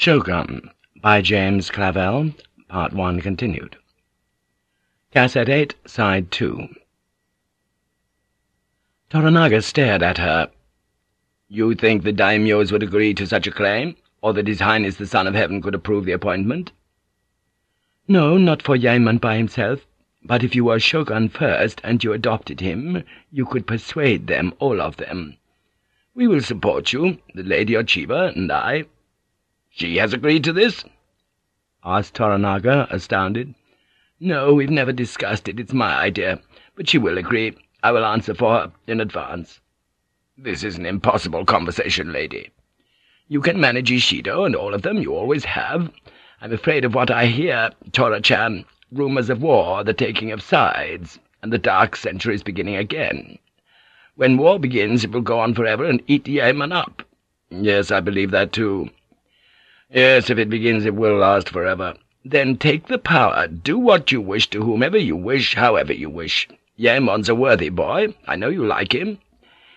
Shogun by James Clavell, Part 1 continued. Cassette 8, Side 2 Toranaga stared at her. "You think the daimyos would agree to such a claim, or that His Highness the Son of Heaven could approve the appointment?" "No, not for Yaemon by himself, but if you were Shogun first, and you adopted him, you could persuade them, all of them. We will support you, the Lady Ochiba and I. She has agreed to this?" asked Toranaga, astounded. "No, we've never discussed it. It's my idea. But she will agree. I will answer for her in advance." "This is an impossible conversation, lady." "You can manage Ishido and all of them. You always have. I'm afraid of what I hear, Tora-chan. Rumors of war, the taking of sides, and the dark centuries beginning again. When war begins it will go on forever and eat Yaemon up." "Yes, I believe that too." "Yes, if it begins it will last forever. Then take the power. Do what you wish to whomever you wish, however you wish. Yaemon's a worthy boy. I know you like him.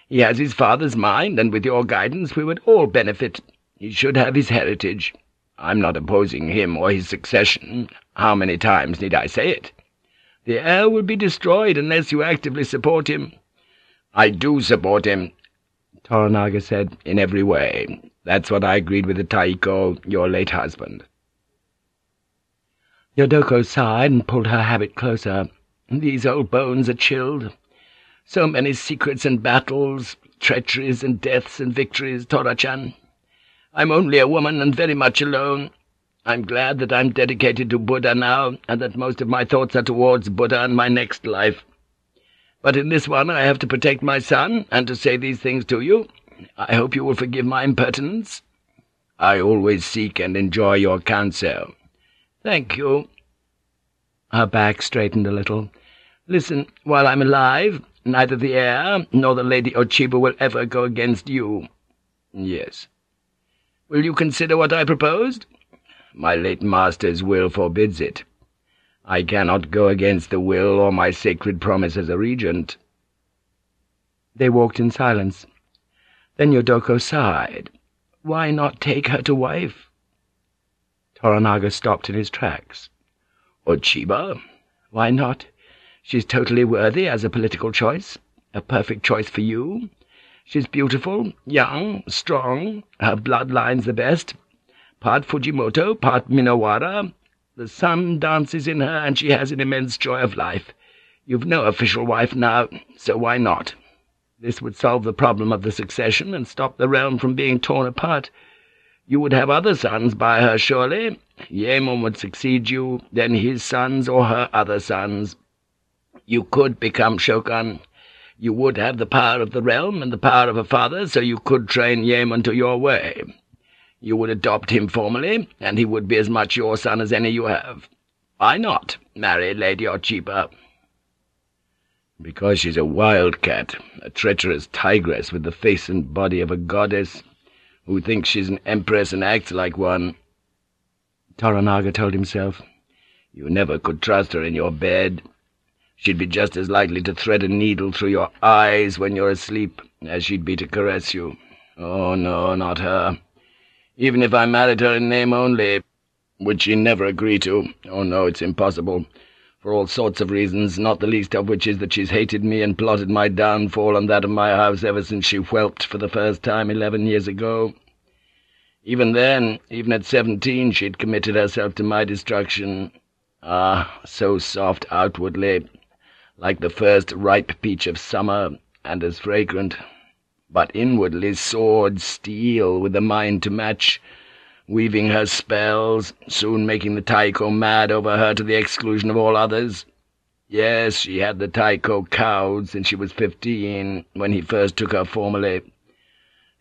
He has his father's mind, and with your guidance we would all benefit. He should have his heritage. I'm not opposing him or his succession. How many times need I say it? The heir will be destroyed unless you actively support him. I do support him, Toranaga said, in every way. That's what I agreed with the Taiko, your late husband. Yodoko sighed and pulled her habit closer. These old bones are chilled. So many secrets and battles, treacheries and deaths and victories, Tora-chan. I'm only a woman and very much alone. I'm glad that I'm dedicated to Buddha now, and that most of my thoughts are towards Buddha and my next life. But in this one I have to protect my son, and to say these things to you. I hope you will forgive my impertinence. I always seek and enjoy your counsel. Thank you. Her back straightened a little. Listen, while I'm alive, neither the heir nor the Lady Ochiba will ever go against you. Yes. Will you consider what I proposed? My late master's will forbids it. I cannot go against the will or my sacred promise as a regent. They walked in silence. Then Yodoko sighed. Why not take her to wife? Toranaga stopped in his tracks. Ochiba? Why not? She's totally worthy as a political choice, a perfect choice for you. She's beautiful, young, strong, her bloodline's the best. Part Fujimoto, part Minowara. The sun dances in her, and she has an immense joy of life. You've no official wife now, so why not? This would solve the problem of the succession and stop the realm from being torn apart. You would have other sons by her, surely. Yaemon would succeed you, then his sons or her other sons. You could become Shogun. You would have the power of the realm and the power of a father, so you could train Yaemon to your way. You would adopt him formally, and he would be as much your son as any you have. Why not marry Lady Ochiba?' Because she's a wildcat, a treacherous tigress with the face and body of a goddess, who thinks she's an empress and acts like one. Toranaga told himself. You never could trust her in your bed. She'd be just as likely to thread a needle through your eyes when you're asleep as she'd be to caress you. Oh, no, not her. Even if I married her in name only, which she never agree to. Oh, no, it's impossible, for all sorts of reasons, not the least of which is that she's hated me and plotted my downfall and that of my house ever since she whelped for the first time eleven years ago. Even then, even at seventeen, she'd committed herself to my destruction. Ah, so soft outwardly, like the first ripe peach of summer, and as fragrant, but inwardly sword steel, with a mind to match, weaving her spells, soon making the Taiko mad over her to the exclusion of all others. Yes, she had the Taiko cowed since she was fifteen, when he first took her formally.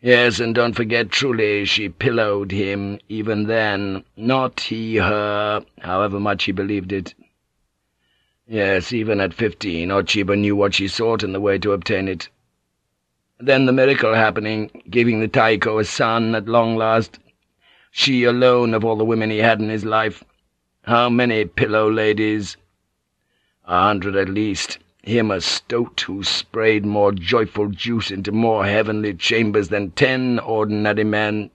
Yes, and don't forget, truly, she pillowed him, even then, not he her, however much he believed it. Yes, even at fifteen, Ochiba knew what she sought and the way to obtain it. Then the miracle happening, giving the Taiko a son at long last. She alone of all the women he had in his life. How many pillow ladies? A hundred at least. Him a stoat who sprayed more joyful juice into more heavenly chambers than ten ordinary men.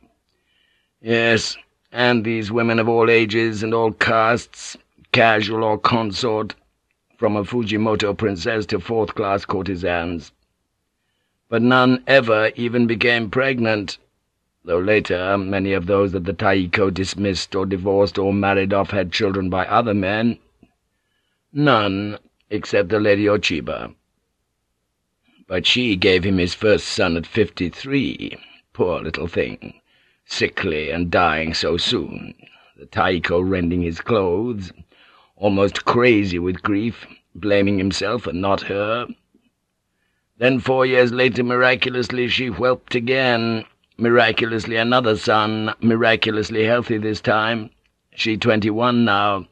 Yes, and these women of all ages and all castes, casual or consort, from a Fujimoto princess to fourth-class courtesans. But none ever even became pregnant, though later many of those that the Taiko dismissed or divorced or married off had children by other men. None, except the Lady Ochiba. But she gave him his first son at fifty-three, poor little thing, sickly and dying so soon, the Taiko rending his clothes, almost crazy with grief, blaming himself and not her. Then four years later, miraculously, she whelped again, miraculously another son, miraculously healthy this time. She twenty-one now.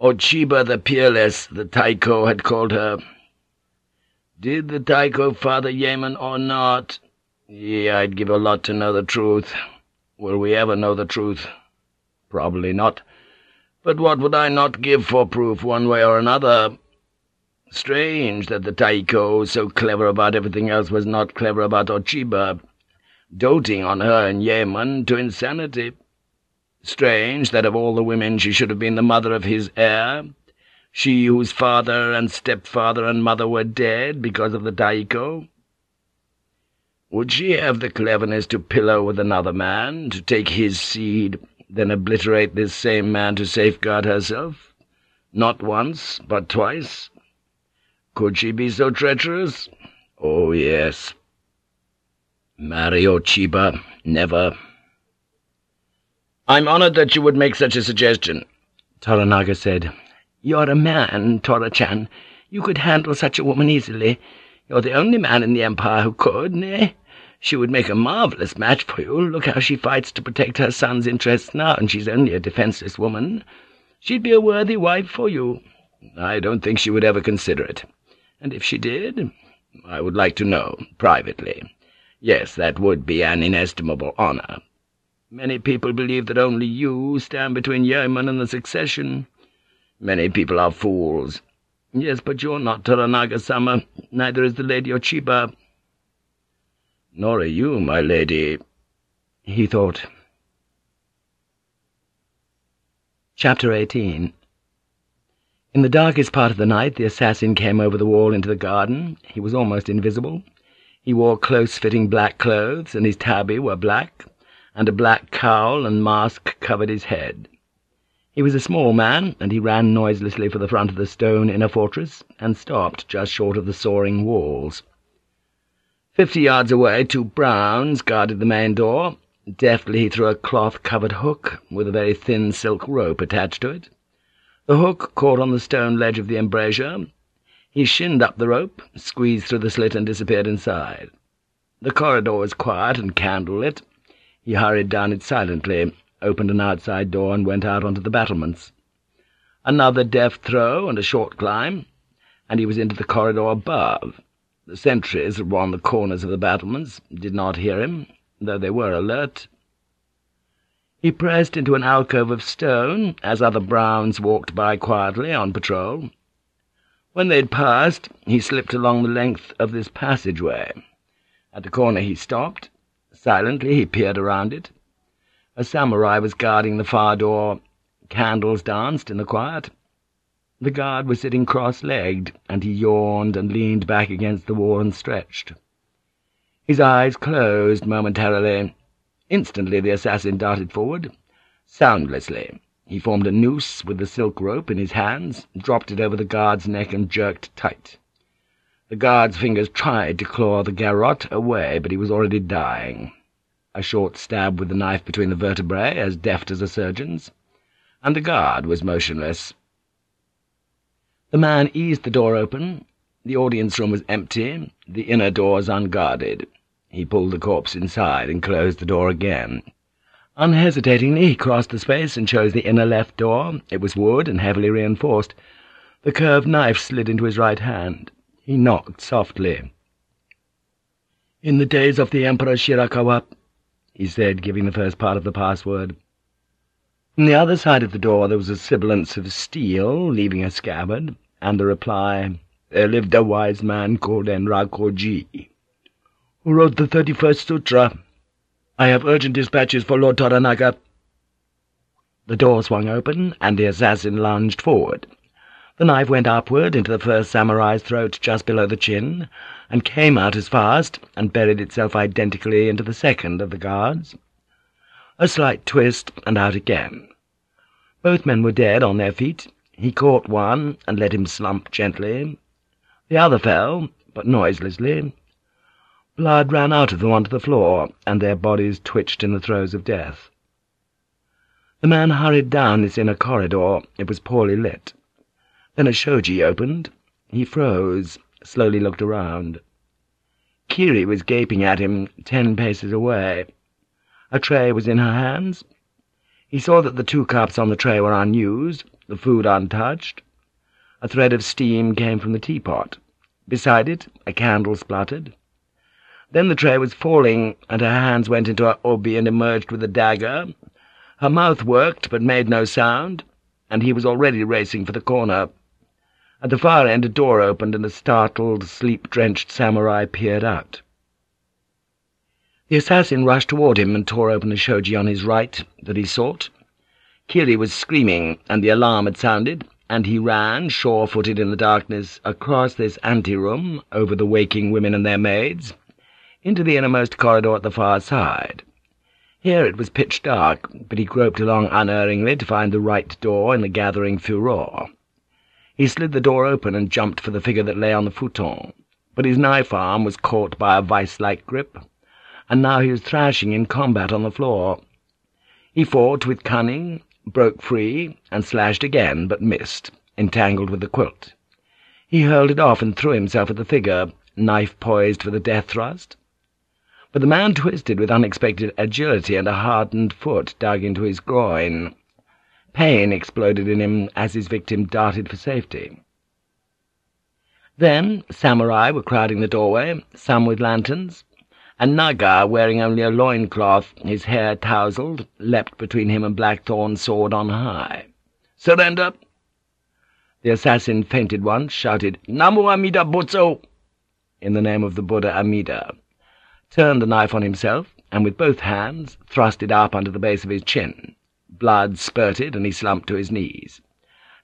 Ochiba the Peerless, the Taiko had called her. Did the Taiko father Yaemon or not? Yeah, I'd give a lot to know the truth. Will we ever know the truth? Probably not. But what would I not give for proof one way or another? Strange that the Taiko, so clever about everything else, was not clever about Ochiba, doting on her and Yaemon to insanity. Strange that of all the women she should have been the mother of his heir, she whose father and stepfather and mother were dead because of the Taiko. Would she have the cleverness to pillow with another man, to take his seed, then obliterate this same man to safeguard herself? Not once, but twice. Could she be so treacherous? Oh, yes. Marry Ochiba, never. I'm honored that you would make such a suggestion, Toranaga said. You're a man, Tora-chan. You could handle such a woman easily. You're the only man in the Empire who could, nay? She would make a marvellous match for you. Look how she fights to protect her son's interests now, and she's only a defenceless woman. She'd be a worthy wife for you. I don't think she would ever consider it. And if she did, I would like to know, privately. Yes, that would be an inestimable honour. Many people believe that only you stand between Yaemon and the succession. Many people are fools. Yes, but you're not Toranaga-sama, neither is the Lady Ochiba. Nor are you, my lady, he thought. Chapter 18 In the darkest part of the night the assassin came over the wall into the garden. He was almost invisible. He wore close-fitting black clothes, and his tabi were black, and a black cowl and mask covered his head. He was a small man, and he ran noiselessly for the front of the stone inner fortress, and stopped just short of the soaring walls. Fifty yards away, two Browns guarded the main door. Deftly he threw a cloth-covered hook with a very thin silk rope attached to it. The hook caught on the stone ledge of the embrasure. He shinned up the rope, squeezed through the slit, and disappeared inside. The corridor was quiet and candle-lit. He hurried down it silently, opened an outside door, and went out onto the battlements. Another deft throw and a short climb, and he was into the corridor above. The sentries that on the corners of the battlements did not hear him, though they were alert. He pressed into an alcove of stone, as other Browns walked by quietly on patrol. When they had passed, he slipped along the length of this passageway. At the corner he stopped. Silently he peered around it. A samurai was guarding the far door. Candles danced in the quiet. The guard was sitting cross-legged, and he yawned and leaned back against the wall and stretched. His eyes closed momentarily. Instantly the assassin darted forward. Soundlessly, he formed a noose with the silk rope in his hands, dropped it over the guard's neck, and jerked tight. The guard's fingers tried to claw the garrote away, but he was already dying. A short stab with the knife between the vertebrae, as deft as a surgeon's, and the guard was motionless. The man eased the door open. The audience room was empty, the inner doors unguarded. He pulled the corpse inside and closed the door again. Unhesitatingly he crossed the space and chose the inner left door. It was wood and heavily reinforced. The curved knife slid into his right hand. He knocked softly. "'In the days of the Emperor Shirakawa,' he said, giving the first part of the password. From the other side of the door there was a sibilance of steel, leaving a scabbard, and the reply, There lived a wise man called Enrakoji, who wrote the thirty-first sutra. I have urgent dispatches for Lord Toranaga. The door swung open, and the assassin lunged forward. The knife went upward into the first samurai's throat just below the chin, and came out as fast, and buried itself identically into the second of the guards. A slight twist, and out again. Both men were dead on their feet. He caught one, and let him slump gently. The other fell, but noiselessly. Blood ran out of them onto the floor, and their bodies twitched in the throes of death. The man hurried down this inner corridor. It was poorly lit. Then a shoji opened. He froze, slowly looked around. Kiri was gaping at him ten paces away. A tray was in her hands. He saw that the two cups on the tray were unused, the food untouched. A thread of steam came from the teapot. Beside it, a candle spluttered. Then the tray was falling, and her hands went into her obi and emerged with a dagger. Her mouth worked, but made no sound, and he was already racing for the corner. At the far end a door opened, and a startled, sleep-drenched samurai peered out. The assassin rushed toward him and tore open the shoji on his right that he sought. Kiri was screaming, and the alarm had sounded, and he ran, sure-footed in the darkness, across this anteroom, over the waking women and their maids, into the innermost corridor at the far side. Here it was pitch dark, but he groped along unerringly to find the right door in the gathering furore. He slid the door open and jumped for the figure that lay on the futon, but his knife arm was caught by a vice-like grip, and now he was thrashing in combat on the floor. He fought with cunning, broke free, and slashed again, but missed, entangled with the quilt. He hurled it off and threw himself at the figure, knife poised for the death thrust. But the man twisted with unexpected agility, and a hardened foot dug into his groin. Pain exploded in him as his victim darted for safety. Then samurai were crowding the doorway, some with lanterns, and Naga, wearing only a loin-cloth, his hair tousled, leapt between him and Blackthorne's sword on high. "'Surrender!' The assassin feinted once, shouted, "'Namu Amida Butsu!' in the name of the Buddha Amida, turned the knife on himself, and with both hands thrust it up under the base of his chin. Blood spurted, and he slumped to his knees.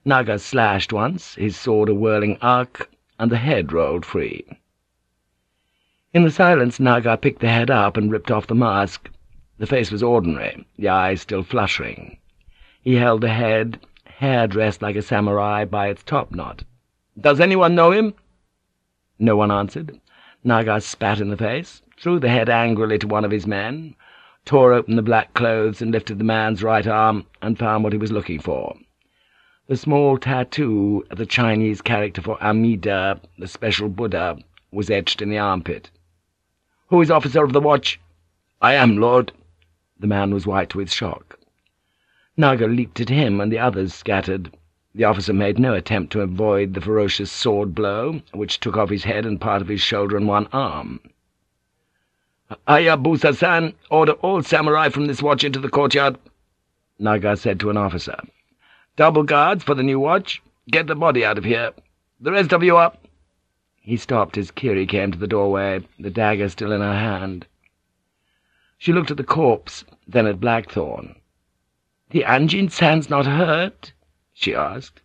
Naga slashed once, his sword a whirling arc, and the head rolled free. In the silence Naga picked the head up and ripped off the mask. The face was ordinary, the eyes still fluttering. He held the head, hair dressed like a samurai, by its topknot. "'Does anyone know him?' No one answered. Naga spat in the face, threw the head angrily to one of his men, tore open the black clothes and lifted the man's right arm, and found what he was looking for. The small tattoo of the Chinese character for Amida, the special Buddha, was etched in the armpit. "'Who is officer of the watch?' "'I am, lord.' The man was white with shock. Naga leaped at him, and the others scattered. The officer made no attempt to avoid the ferocious sword blow, which took off his head and part of his shoulder and one arm. Hayabusa-san, order all samurai from this watch into the courtyard, Naga said to an officer. Double guards for the new watch. Get the body out of here. The rest of you up. He stopped as Kiri came to the doorway, the dagger still in her hand. She looked at the corpse, then at Blackthorne. "'The Anjin-san's not hurt?' she asked.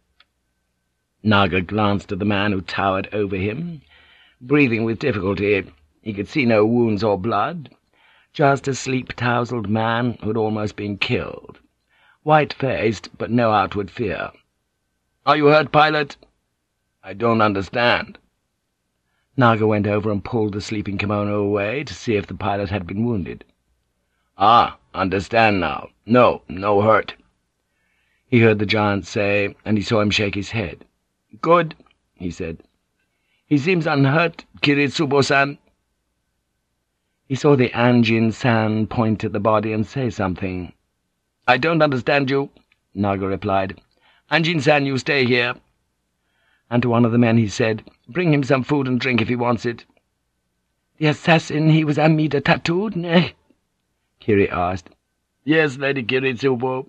Naga glanced at the man who towered over him, breathing with difficulty. He could see no wounds or blood, just a sleep-tousled man who had almost been killed, white-faced but no outward fear. "'Are you hurt, pilot?' "'I don't understand.' Naga went over and pulled the sleeping kimono away to see if the pilot had been wounded. "'Ah, understand now. No, no hurt.' He heard the giant say, and he saw him shake his head. "'Good,' he said. "'He seems unhurt, Kiritsubo-san.' He saw the Anjin-san point at the body and say something. "'I don't understand you,' Naga replied. "'Anjin-san, you stay here.' And to one of the men he said, "'Bring him some food and drink if he wants it.' "'The assassin he was Amida tattooed, eh?' Kiri asked. "'Yes, Lady Kiritsubo.'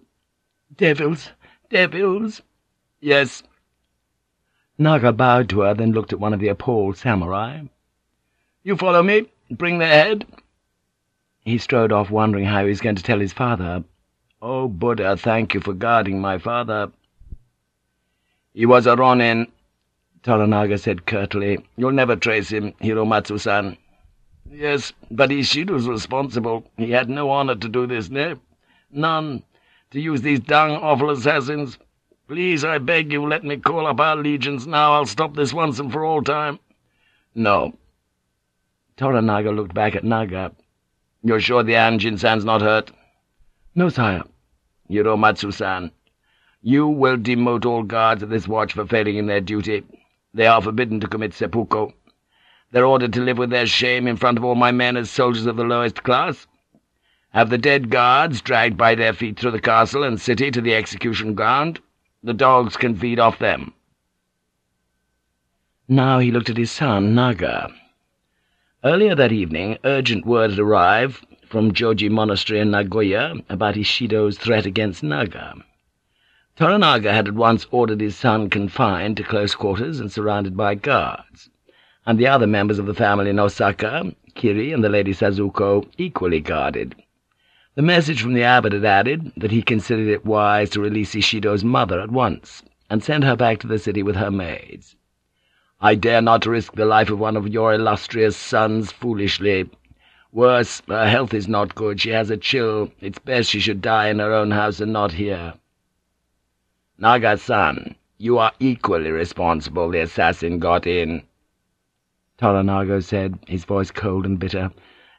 "'Devils, devils!' "'Yes.' Naga bowed to her, then looked at one of the appalled samurai. "'You follow me?' Bring their head.' He strode off, wondering how he was going to tell his father. Oh, Buddha, thank you for guarding my father. He was a Ronin, Toranaga said curtly. You'll never trace him, Hiromatsu-san. Yes, but Ishido's responsible. He had no honor to do this, no? None. To use these dung awful assassins. Please, I beg you, let me call up our legions now. I'll stop this once and for all time. No. Toranaga looked back at Naga. You're sure the Anjin-san's not hurt? No, sire. Hiromatsu-san, you will demote all guards of this watch for failing in their duty. They are forbidden to commit seppuku. They're ordered to live with their shame in front of all my men as soldiers of the lowest class. Have the dead guards dragged by their feet through the castle and city to the execution ground. The dogs can feed off them. Now he looked at his son, Naga. Earlier that evening, urgent word had arrived from Joji Monastery in Nagoya about Ishido's threat against Naga. Toranaga had at once ordered his son confined to close quarters and surrounded by guards, and the other members of the family in Osaka, Kiri and the Lady Sazuko, equally guarded. The message from the abbot had added that he considered it wise to release Ishido's mother at once, and send her back to the city with her maids. I dare not risk the life of one of your illustrious sons foolishly, Worse, her health is not good. She has a chill. It's best she should die in her own house and not here. Naga-san, you are equally responsible the assassin got in. Toranaga said, his voice cold and bitter.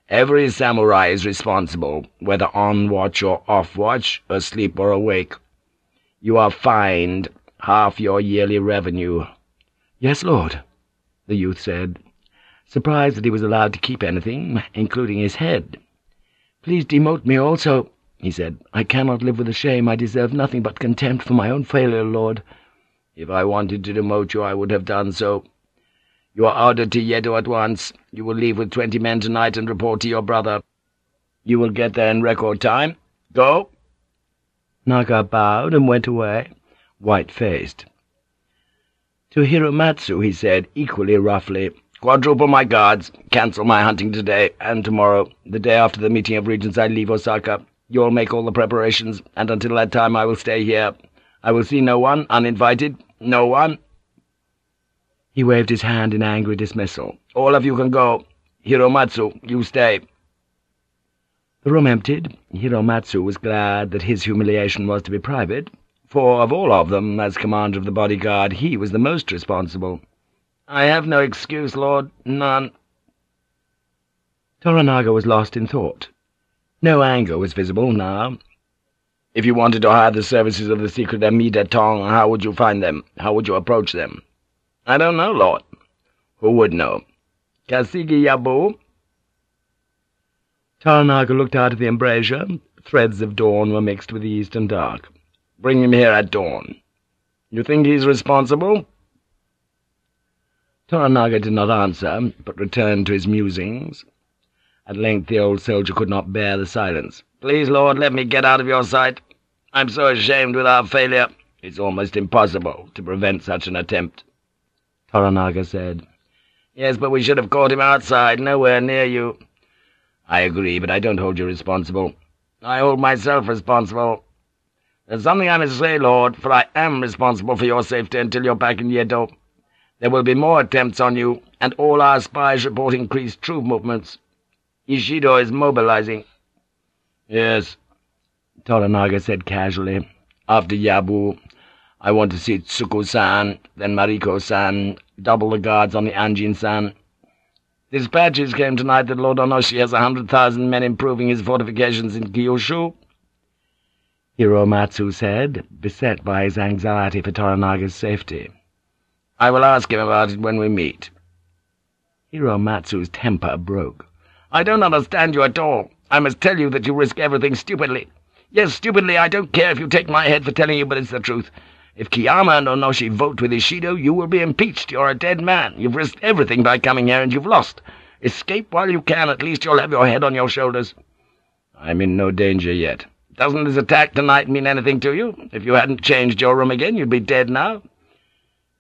Every samurai is responsible, whether on watch or off watch, asleep or awake. You are fined half your yearly revenue. Yes, lord, the youth said, surprised that he was allowed to keep anything, including his head. "'Please demote me also,' he said. "'I cannot live with the shame. I deserve nothing but contempt for my own failure, Lord.' "'If I wanted to demote you, I would have done so. You are ordered to Yedo at once. You will leave with twenty men tonight and report to your brother. You will get there in record time. Go!' Naga bowed and went away, white-faced. To Hiromatsu he said, equally roughly, Quadruple my guards, cancel my hunting today and tomorrow. The day after the meeting of regents I leave Osaka. You'll make all the preparations, and until that time I will stay here. I will see no one, uninvited, no one.' He waved his hand in angry dismissal. "'All of you can go. Hiromatsu, you stay.' The room emptied. Hiromatsu was glad that his humiliation was to be private, for of all of them, as commander of the bodyguard, he was the most responsible. I have no excuse, Lord, none. Toranaga was lost in thought. No anger was visible now. If you wanted to hire the services of the secret Amida Tong, how would you find them? How would you approach them? I don't know, Lord. Who would know? Kasigi Yabu? Toranaga looked out of the embrasure. Threads of dawn were mixed with east and dark. Bring him here at dawn. You think he's responsible? Toranaga did not answer, but returned to his musings. At length the old soldier could not bear the silence. "'Please, Lord, let me get out of your sight. I'm so ashamed with our failure. It's almost impossible to prevent such an attempt.' Toranaga said. "'Yes, but we should have caught him outside, nowhere near you.' "'I agree, but I don't hold you responsible. I hold myself responsible. There's something I must say, Lord, for I am responsible for your safety until you're back in Yedo. There will be more attempts on you, and all our spies report increased troop movements. Ishido is mobilizing. Yes, Toranaga said casually. After Yabu, I want to see Tsukku-san, then Mariko-san, double the guards on the Anjin-san. Dispatches came tonight that Lord Onoshi has a hundred thousand men improving his fortifications in Kyushu. Hiromatsu said, beset by his anxiety for Toranaga's safety. I will ask him about it when we meet. Hiromatsu's temper broke. I don't understand you at all. I must tell you that you risk everything stupidly. Yes, stupidly, I don't care if you take my head for telling you, but it's the truth. If Kiyama and Onoshi vote with Ishido, you will be impeached. You're a dead man. You've risked everything by coming here, and you've lost. Escape while you can. At least you'll have your head on your shoulders. I'm in no danger yet. Doesn't this attack tonight mean anything to you? If you hadn't changed your room again, you'd be dead now.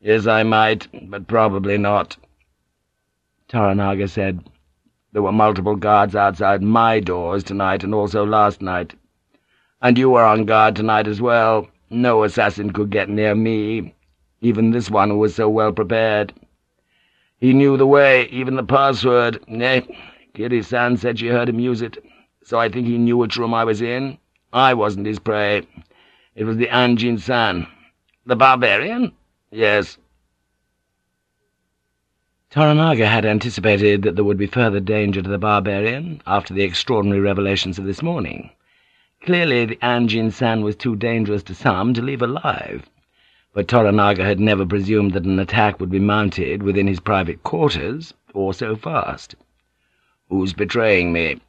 Yes, I might, but probably not. Toranaga said, There were multiple guards outside my doors tonight and also last night. And you were on guard tonight as well. No assassin could get near me, even this one who was so well prepared. He knew the way, even the password. Nay, Kiri-san said she heard him use it, so I think he knew which room I was in. I wasn't his prey. It was the Anjin-san. The barbarian? Yes. Toranaga had anticipated that there would be further danger to the barbarian after the extraordinary revelations of this morning. Clearly the Anjin-san was too dangerous to some to leave alive, but Toranaga had never presumed that an attack would be mounted within his private quarters, or so fast. "'Who's betraying me?'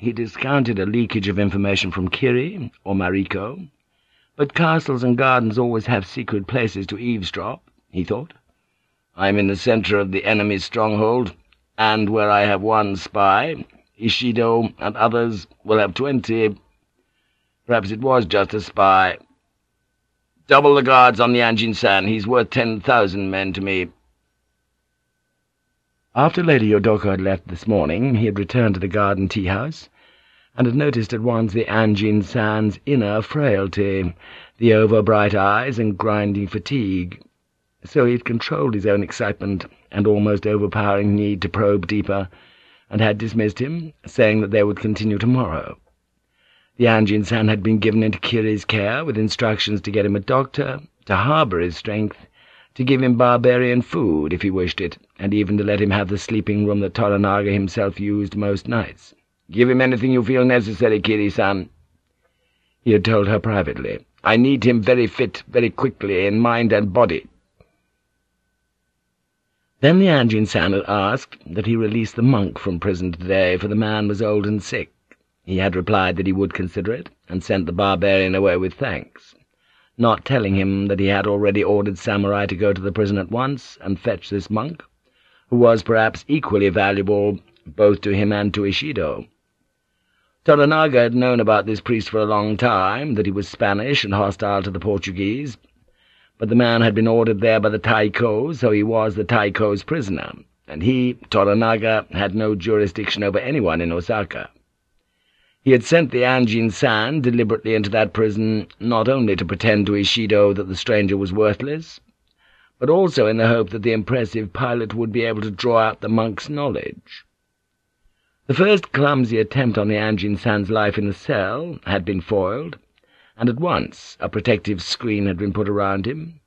He discounted a leakage of information from Kiri or Mariko, but castles and gardens always have secret places to eavesdrop, he thought. I'm in the center of the enemy's stronghold, and where I have one spy, Ishido and others will have twenty. Perhaps it was just a spy. Double the guards on the Anjin-san. He's worth ten thousand men to me. After Lady Yodoko had left this morning, he had returned to the garden tea-house, and had noticed at once the Anjin-san's inner frailty, the over-bright eyes and grinding fatigue so he had controlled his own excitement and almost overpowering need to probe deeper, and had dismissed him, saying that they would continue tomorrow. The Anjin-san had been given into Kiri's care, with instructions to get him a doctor, to harbour his strength, to give him barbarian food if he wished it, and even to let him have the sleeping room that Toranaga himself used most nights. "'Give him anything you feel necessary, Kiri-san,' he had told her privately. "'I need him very fit, very quickly, in mind and body.' Then the Anjin-san had asked that he release the monk from prison today, for the man was old and sick. He had replied that he would consider it, and sent the barbarian away with thanks, not telling him that he had already ordered samurai to go to the prison at once and fetch this monk, who was perhaps equally valuable both to him and to Ishido. Toranaga had known about this priest for a long time, that he was Spanish and hostile to the Portuguese, but the man had been ordered there by the Taiko, so he was the Taiko's prisoner, and he, Toranaga, had no jurisdiction over anyone in Osaka. He had sent the Anjin-san deliberately into that prison not only to pretend to Ishido that the stranger was worthless, but also in the hope that the impressive pilot would be able to draw out the monk's knowledge. The first clumsy attempt on the Anjin-san's life in the cell had been foiled, and at once a protective screen had been put around him.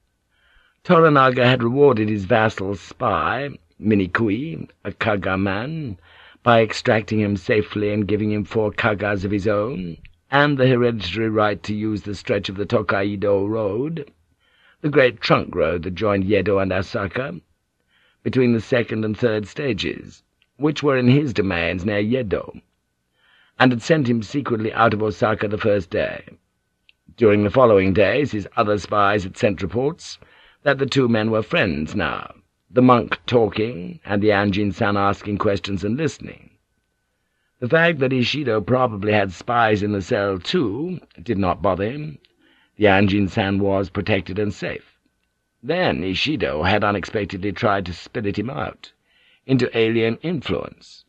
Toranaga had rewarded his vassal's spy, Minikui, a kago man, by extracting him safely and giving him four kagos of his own, and the hereditary right to use the stretch of the Tokaido Road, the great trunk road that joined Yedo and Osaka, between the second and third stages, which were in his domains near Yedo, and had sent him secretly out of Osaka the first day. During the following days his other spies had sent reports that the two men were friends now, the monk talking, and the Anjin-san asking questions and listening. The fact that Ishido probably had spies in the cell, too, did not bother him. The Anjin-san was protected and safe. Then Ishido had unexpectedly tried to spirit him out, into alien influence.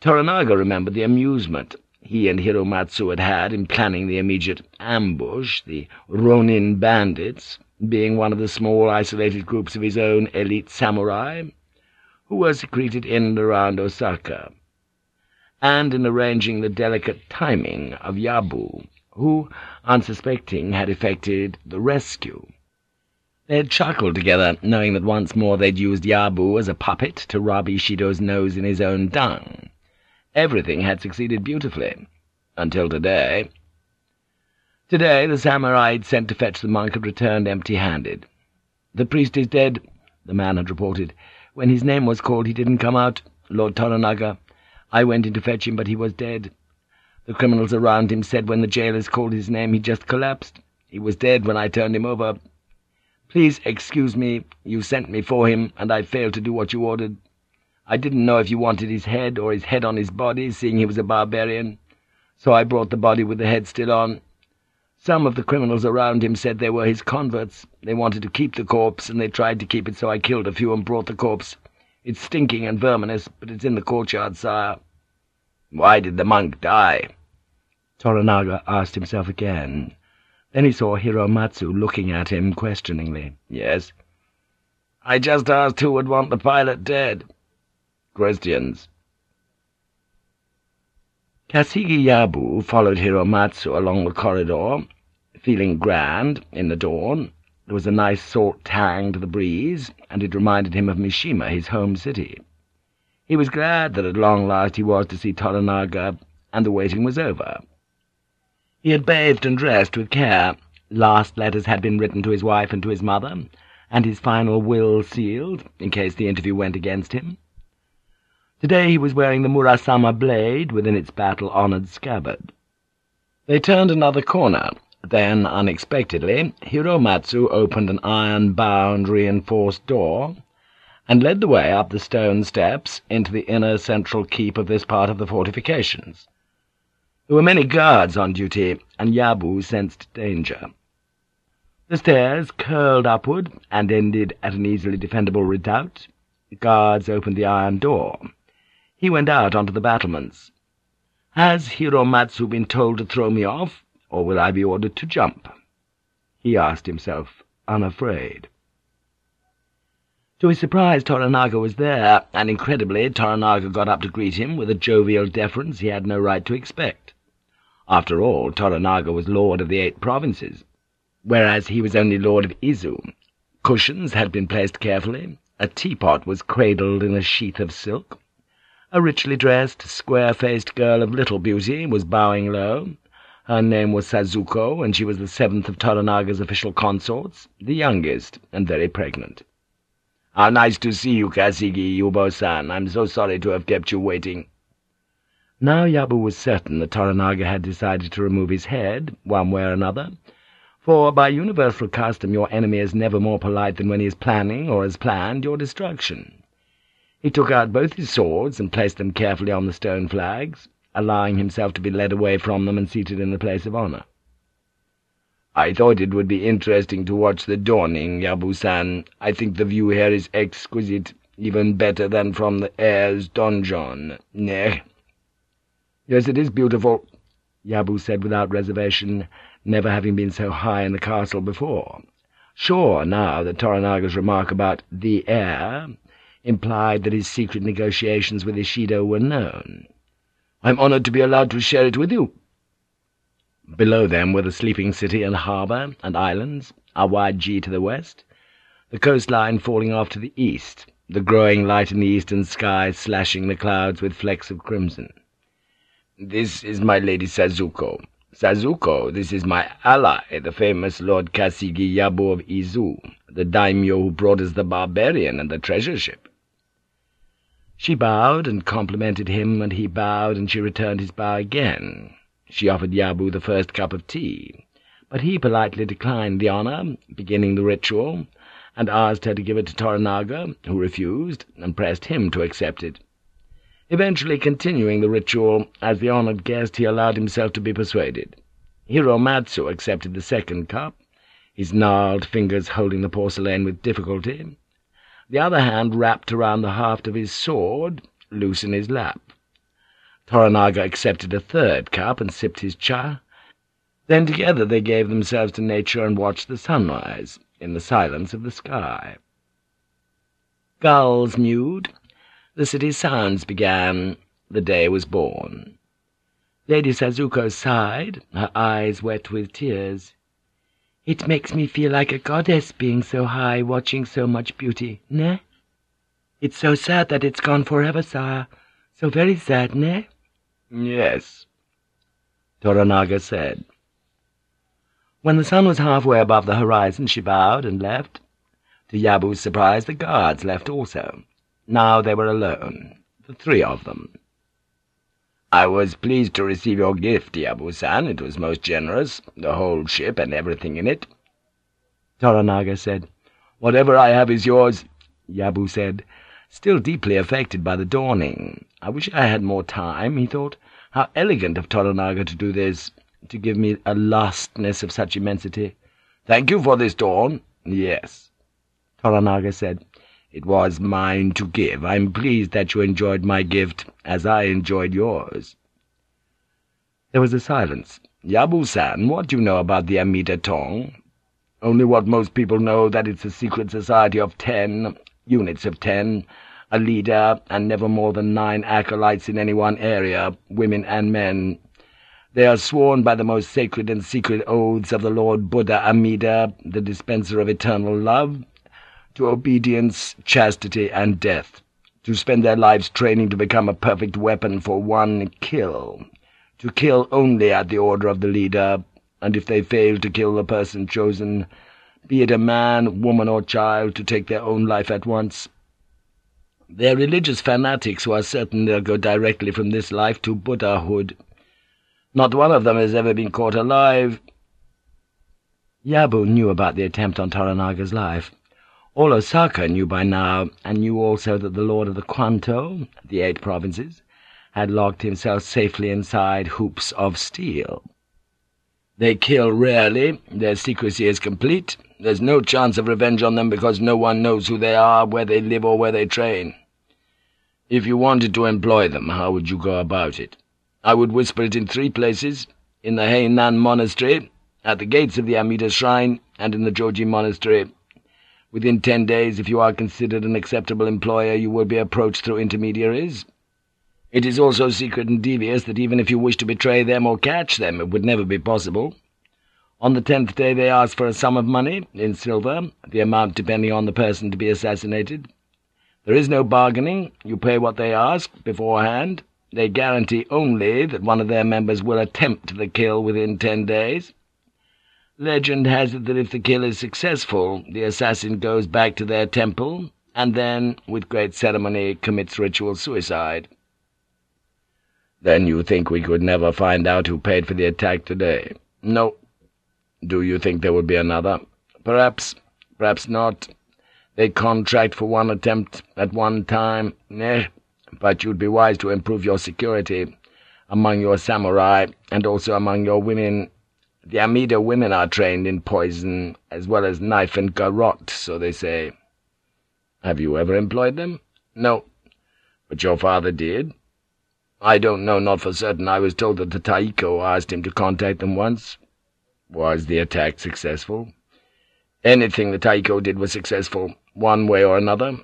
Toranaga remembered the amusement he and Hiromatsu had had in planning the immediate ambush, the Ronin bandits, being one of the small isolated groups of his own elite samurai, who were secreted in and around Osaka, and in arranging the delicate timing of Yabu, who, unsuspecting, had effected the rescue. They had chuckled together, knowing that once more they'd used Yabu as a puppet to rub Ishido's nose in his own dung. Everything had succeeded beautifully. Until today. Today the samurai sent to fetch the monk had returned empty-handed. "'The priest is dead,' the man had reported. "'When his name was called he didn't come out, Lord Toranaga. I went in to fetch him, but he was dead. The criminals around him said when the jailers called his name he just collapsed. He was dead when I turned him over. Please excuse me. You sent me for him, and I failed to do what you ordered. I didn't know if you wanted his head or his head on his body, seeing he was a barbarian, so I brought the body with the head still on. Some of the criminals around him said they were his converts. They wanted to keep the corpse, and they tried to keep it, so I killed a few and brought the corpse. It's stinking and verminous, but it's in the courtyard, sire. Why did the monk die? Toranaga asked himself again. Then he saw Hiromatsu looking at him questioningly. Yes? I just asked who would want the pilot dead. Questions. Kasigi Yabu followed Hiromatsu along the corridor, feeling grand in the dawn. There was a nice salt tang to the breeze, and it reminded him of Mishima, his home city. He was glad that at long last he was to see Toranaga, and the waiting was over. He had bathed and dressed with care. Last letters had been written to his wife and to his mother, and his final will sealed, in case the interview went against him. Today he was wearing the Murasama blade within its battle-honoured scabbard. They turned another corner. Then, unexpectedly, Hiromatsu opened an iron-bound, reinforced door, and led the way up the stone steps into the inner central keep of this part of the fortifications. There were many guards on duty, and Yabu sensed danger. The stairs curled upward and ended at an easily defendable redoubt. The guards opened the iron door. He went out onto the battlements. Has Hiromatsu been told to throw me off, or will I be ordered to jump? He asked himself, unafraid. To his surprise, Toranaga was there, and incredibly, Toranaga got up to greet him with a jovial deference he had no right to expect. After all, Toranaga was lord of the eight provinces, whereas he was only lord of Izu. Cushions had been placed carefully, a teapot was cradled in a sheath of silk, a richly dressed, square-faced girl of little beauty was bowing low. Her name was Sazuko, and she was the seventh of Toranaga's official consorts, the youngest, and very pregnant. "'How nice to see you, Kasigi Yabu-san. I'm so sorry to have kept you waiting.' Now Yabu was certain that Toranaga had decided to remove his head, one way or another, for by universal custom your enemy is never more polite than when he is planning, or has planned, your destruction. He took out both his swords and placed them carefully on the stone flags, allowing himself to be led away from them and seated in the place of honor. I thought it would be interesting to watch the dawning, Yabu-san. I think the view here is exquisite, even better than from the heir's donjon. Neh? Yes, it is beautiful, Yabu said without reservation, never having been so high in the castle before. Sure now that Toranaga's remark about the heir implied that his secret negotiations with Ishido were known. "'I'm honored to be allowed to share it with you.' Below them were the sleeping city and harbour and islands, Awaji to the west, the coastline falling off to the east, the growing light in the eastern sky slashing the clouds with flecks of crimson. "'This is my lady Sazuko. Sazuko, this is my ally, the famous Lord Kasigi Yabu of Izu, the daimyo who brought us the barbarian and the treasure ship.' She bowed and complimented him, and he bowed, and she returned his bow again. She offered Yabu the first cup of tea, but he politely declined the honour, beginning the ritual, and asked her to give it to Toranaga, who refused, and pressed him to accept it. Eventually continuing the ritual, as the honoured guest he allowed himself to be persuaded. Hiromatsu accepted the second cup, his gnarled fingers holding the porcelain with difficulty, the other hand wrapped around the haft of his sword, loose in his lap. Toranaga accepted a third cup and sipped his cha. Then together they gave themselves to nature and watched the sunrise in the silence of the sky. Gulls mewed. The city's sounds began. The day was born. Lady Sazuko sighed, her eyes wet with tears. It makes me feel like a goddess being so high, watching so much beauty, ne? It's so sad that it's gone forever, sire. So very sad, ne? Yes, Toranaga said. When the sun was halfway above the horizon, she bowed and left. To Yabu's surprise, the guards left also. Now they were alone, the three of them. I was pleased to receive your gift, Yabu-san. It was most generous, the whole ship and everything in it. Toranaga said. Whatever I have is yours, Yabu said, still deeply affected by the dawning. I wish I had more time, he thought. How elegant of Toranaga to do this, to give me a lastness of such immensity. Thank you for this dawn. Yes, Toranaga said. It was mine to give. I'm pleased that you enjoyed my gift, as I enjoyed yours. There was a silence. Yabu-san, what do you know about the Amida Tong? Only what most people know, that it's a secret society of ten, units of ten, a leader, and never more than nine acolytes in any one area, women and men. They are sworn by the most sacred and secret oaths of the Lord Buddha Amida, the dispenser of eternal love, to obedience, chastity, and death, to spend their lives training to become a perfect weapon for one kill, to kill only at the order of the leader, and if they fail to kill the person chosen, be it a man, woman, or child, to take their own life at once. They're religious fanatics who are certain they'll go directly from this life to Buddhahood. Not one of them has ever been caught alive. Yabu knew about the attempt on Toranaga's life. All Osaka knew by now, and knew also that the lord of the Kwanto, the eight provinces, had locked himself safely inside hoops of steel. They kill rarely, their secrecy is complete, there's no chance of revenge on them because no one knows who they are, where they live, or where they train. If you wanted to employ them, how would you go about it? I would whisper it in three places, in the Heian Monastery, at the gates of the Amida Shrine, and in the Joji Monastery. Within ten days, if you are considered an acceptable employer, you will be approached through intermediaries, it is also secret and devious that even if you wish to betray them or catch them, it would never be possible. On the tenth day they ask for a sum of money, in silver, the amount depending on the person to be assassinated. There is no bargaining, you pay what they ask, beforehand. They guarantee only that one of their members will attempt the kill within ten days. Legend has it that if the kill is successful, the assassin goes back to their temple, and then, with great ceremony, commits ritual suicide. Then you think we could never find out who paid for the attack today? No. Do you think there would be another? Perhaps. Perhaps not. They contract for one attempt at one time. Eh, but you'd be wise to improve your security among your samurai, and also among your women. The Amida women are trained in poison, as well as knife and garrote, so they say. Have you ever employed them? No. But your father did? I don't know, not for certain. I was told that the Taiko asked him to contact them once. Was the attack successful? Anything the Taiko did was successful, one way or another.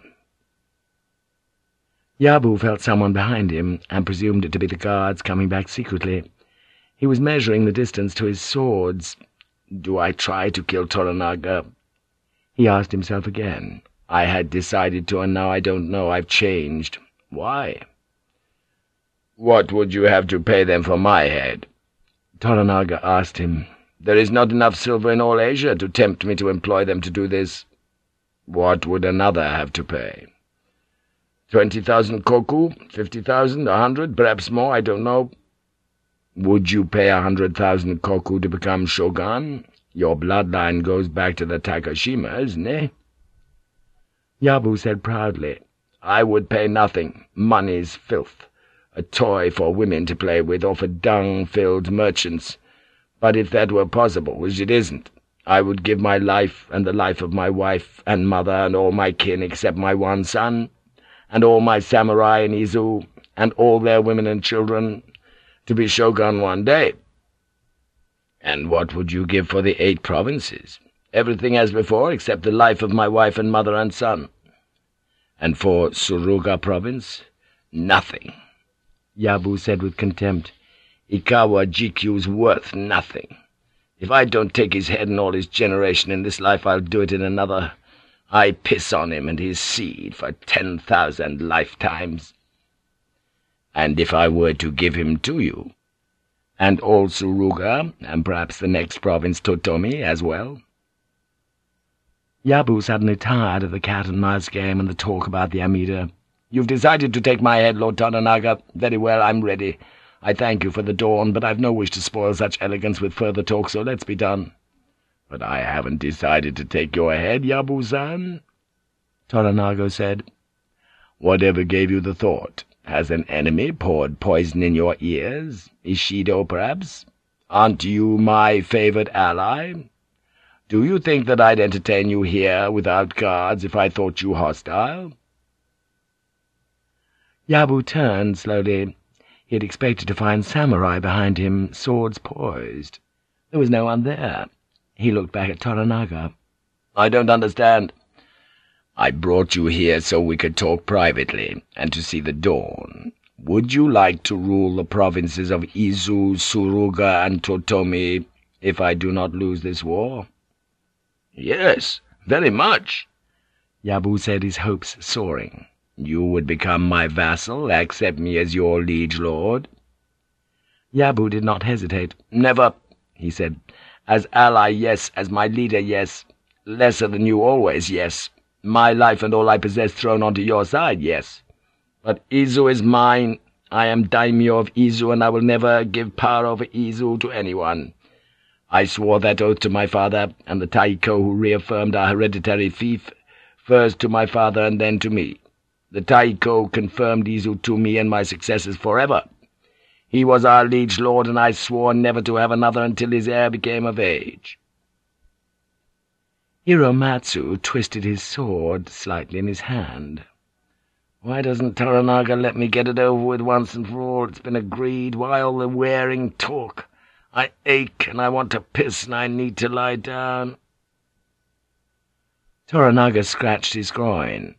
Yabu felt someone behind him, and presumed it to be the guards coming back secretly. He was measuring the distance to his swords. Do I try to kill Toranaga? He asked himself again. I had decided to, and now I don't know. I've changed. Why? What would you have to pay them for my head? Toranaga asked him. There is not enough silver in all Asia to tempt me to employ them to do this. What would another have to pay? Twenty thousand koku, fifty thousand, a hundred, perhaps more, I don't know. Would you pay a hundred thousand koku to become shogun? Your bloodline goes back to the Takashimas, ne? Yabu said proudly, I would pay nothing. Money's filth a toy for women to play with, or for dung-filled merchants. But if that were possible, which it isn't, I would give my life and the life of my wife and mother and all my kin except my one son, and all my samurai in Izu, and all their women and children, to be shogun one day. And what would you give for the eight provinces? Everything as before, except the life of my wife and mother and son. And for Suruga province? Nothing. Yabu said with contempt. Ikawa Jikkyu's worth nothing. If I don't take his head and all his generation in this life, I'll do it in another. I piss on him and his seed for ten thousand lifetimes. And if I were to give him to you, and all Suruga, and perhaps the next province Totomi as well? Yabu suddenly tired of the cat-and-mouse game and the talk about the Amida. You've decided to take my head, Lord Toranaga. Very well, I'm ready. I thank you for the dawn, but I've no wish to spoil such elegance with further talk, so let's be done. But I haven't decided to take your head, Yabu-san, Toranaga said. Whatever gave you the thought? Has an enemy poured poison in your ears? Ishido, perhaps? Aren't you my favored ally? Do you think that I'd entertain you here without guards if I thought you hostile?' Yabu turned slowly. He had expected to find samurai behind him, swords poised. There was no one there. He looked back at Toranaga. "I don't understand." "I brought you here so we could talk privately, and to see the dawn. Would you like to rule the provinces of Izu, Suruga, and Totomi, if I do not lose this war?" "Yes, very much," Yabu said, his hopes soaring. You would become my vassal, accept me as your liege lord?' Yabu did not hesitate. "Never," he said. "As ally, yes. As my leader, yes. Lesser than you always, yes. My life and all I possess thrown onto your side, yes. But Izu is mine. I am daimyo of Izu, and I will never give power over Izu to anyone. I swore that oath to my father, and the Taiko who reaffirmed our hereditary fief, first to my father and then to me. The Taiko confirmed Izu to me and my successors forever. He was our liege lord, and I swore never to have another until his heir became of age.' Hiromatsu twisted his sword slightly in his hand. "'Why doesn't Toranaga let me get it over with once and for all? It's been agreed. Why all the wearing talk? I ache, and I want to piss, and I need to lie down.' Toranaga scratched his groin.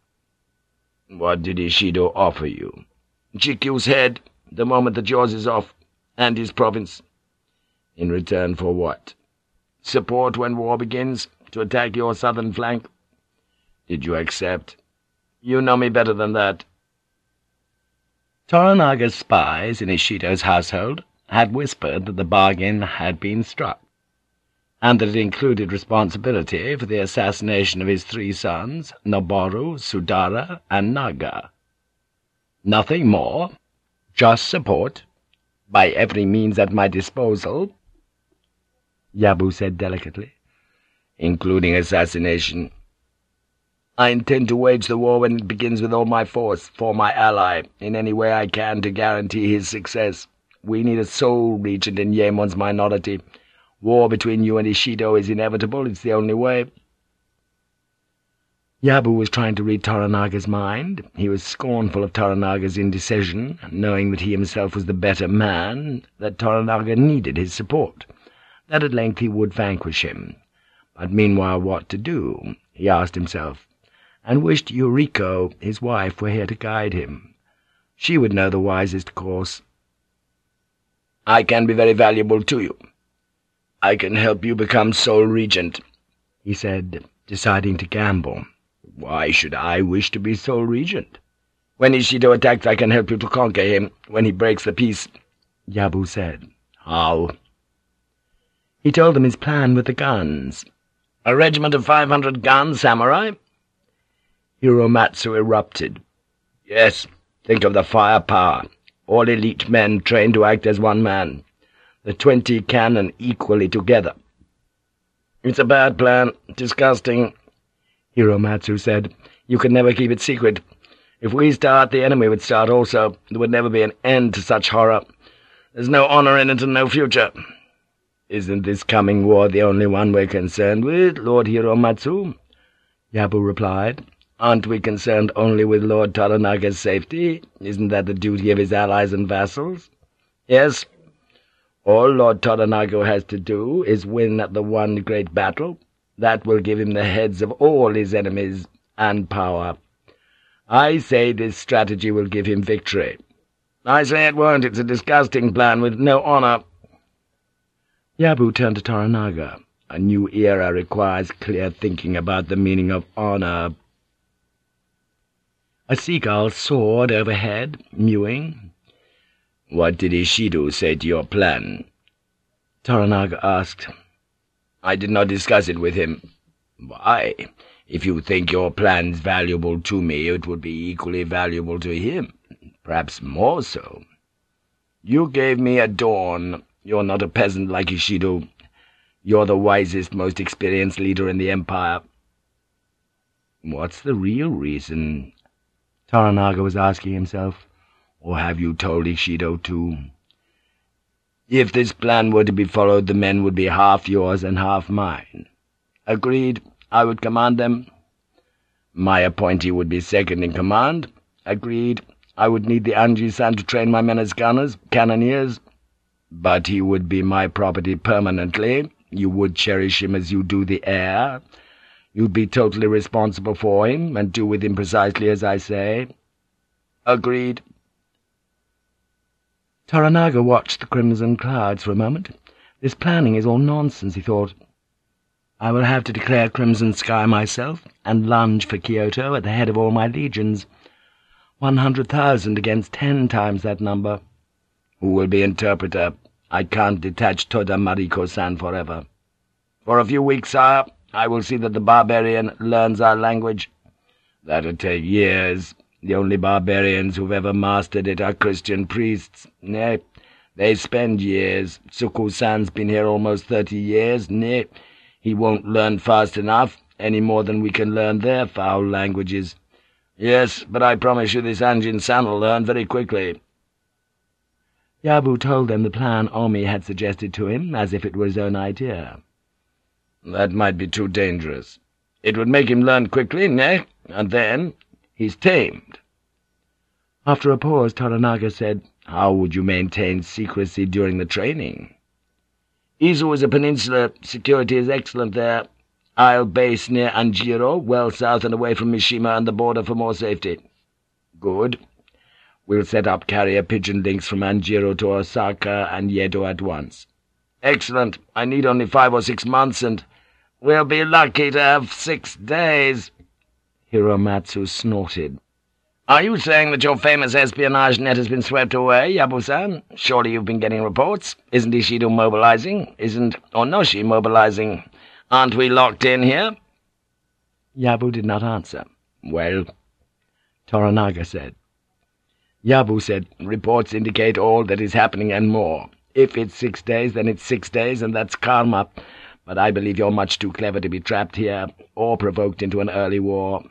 What did Ishido offer you? Jikkyu's head, the moment that yours is off, and his province. In return for what? Support when war begins, to attack your southern flank? Did you accept? You know me better than that. Toranaga's spies in Ishido's household had whispered that the bargain had been struck and that it included responsibility for the assassination of his three sons, Noboru, Sudara, and Naga. Nothing more, just support, by every means at my disposal, Yabu said delicately, including assassination. I intend to wage the war when it begins with all my force, for my ally, in any way I can to guarantee his success. We need a sole regent in Yaemon's minority, War between you and Ishido is inevitable. It's the only way.' Yabu was trying to read Toranaga's mind. He was scornful of Toranaga's indecision, knowing that he himself was the better man, that Toranaga needed his support, that at length he would vanquish him. But meanwhile what to do, he asked himself, and wished Yuriko, his wife, were here to guide him. She would know the wisest course. "'I can be very valuable to you,' I can help you become sole regent,' he said, deciding to gamble. Why should I wish to be sole regent? When Ishido attacks, I can help you to conquer him. When he breaks the peace, Yabu said. How? He told them his plan with the guns. A regiment of five hundred gun samurai? Hiromatsu erupted. Yes, think of the firepower. All elite men trained to act as one man the twenty cannon equally together. It's a bad plan, disgusting, Hiromatsu said. You could never keep it secret. If we start, the enemy would start also. There would never be an end to such horror. There's no honor in it and no future. Isn't this coming war the only one we're concerned with, Lord Hiromatsu? Yabu replied. Aren't we concerned only with Lord Toranaga's safety? Isn't that the duty of his allies and vassals? Yes, all Lord Toranaga has to do is win at the one great battle. That will give him the heads of all his enemies and power. I say this strategy will give him victory. I say it won't. It's a disgusting plan with no honor. Yabu turned to Toranaga. A new era requires clear thinking about the meaning of honor. A seagull soared overhead, mewing. What did Ishido say to your plan? Toranaga asked. I did not discuss it with him. Why? If you think your plan's valuable to me, it would be equally valuable to him, perhaps more so. You gave me a dawn. You're not a peasant like Ishido. You're the wisest, most experienced leader in the Empire. What's the real reason? Toranaga was asking himself. Or have you told Ishido too? If this plan were to be followed, the men would be half yours and half mine. Agreed, I would command them. My appointee would be second in command. Agreed, I would need the Anjin-san to train my men as gunners, cannoneers. But he would be my property permanently. You would cherish him as you do the heir. You'd be totally responsible for him, and do with him precisely as I say. Agreed. Toranaga watched the crimson clouds for a moment. This planning is all nonsense, he thought. I will have to declare Crimson Sky myself, and lunge for Kyoto at the head of all my legions. One hundred thousand against ten times that number. Who will be interpreter? I can't detach Toda Mariko-san forever. For a few weeks, sire, I will see that the barbarian learns our language. That'll take years. The only barbarians who've ever mastered it are Christian priests. Nay, they spend years. Tsukku-san's been here almost thirty years. Nay, he won't learn fast enough, any more than we can learn their foul languages. Yes, but I promise you this Anjin-san will learn very quickly. Yabu told them the plan Omi had suggested to him, as if it were his own idea. That might be too dangerous. It would make him learn quickly, nay, and then he's tamed. After a pause, Toranaga said, How would you maintain secrecy during the training? Izu is a peninsula. Security is excellent there. I'll base near Anjiro, well south and away from Mishima and the border for more safety. Good. We'll set up carrier pigeon links from Anjiro to Osaka and Yedo at once. Excellent. I need only five or six months, and we'll be lucky to have six days. Hiromatsu snorted. Are you saying that your famous espionage net has been swept away, Yabu-san? Surely you've been getting reports. Isn't Ishido mobilizing? Isn't Onoshi mobilizing? Aren't we locked in here? Yabu did not answer. Well, Toranaga said. Yabu said, reports indicate all that is happening and more. If it's six days, then it's six days, and that's karma. But I believe you're much too clever to be trapped here, or provoked into an early war.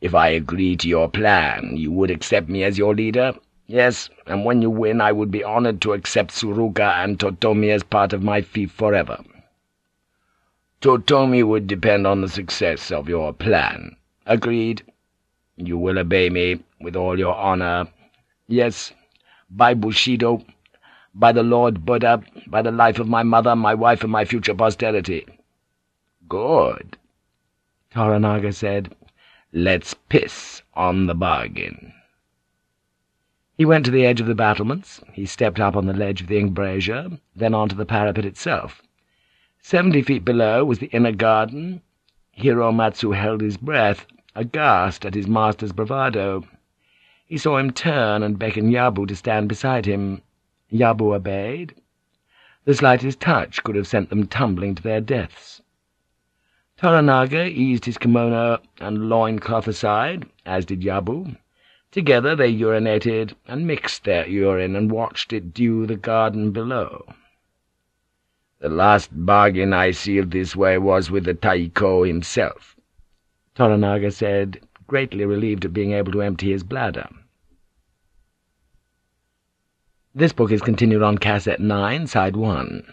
If I agree to your plan, you would accept me as your leader? Yes, and when you win, I would be honored to accept Suruga and Totomi as part of my fief forever. Totomi would depend on the success of your plan. Agreed. You will obey me, with all your honor. Yes, by Bushido, by the Lord Buddha, by the life of my mother, my wife, and my future posterity. Good, Toranaga said. Let's piss on the bargain. He went to the edge of the battlements. He stepped up on the ledge of the embrasure, then onto the parapet itself. Seventy feet below was the inner garden. Hiromatsu held his breath, aghast at his master's bravado. He saw him turn and beckon Yabu to stand beside him. Yabu obeyed. The slightest touch could have sent them tumbling to their deaths. Toranaga eased his kimono and loincloth aside, as did Yabu. Together they urinated and mixed their urine and watched it dew the garden below. The last bargain I sealed this way was with the Taiko himself, Toranaga said, greatly relieved at being able to empty his bladder. This book is continued on Cassette 9, Side 1.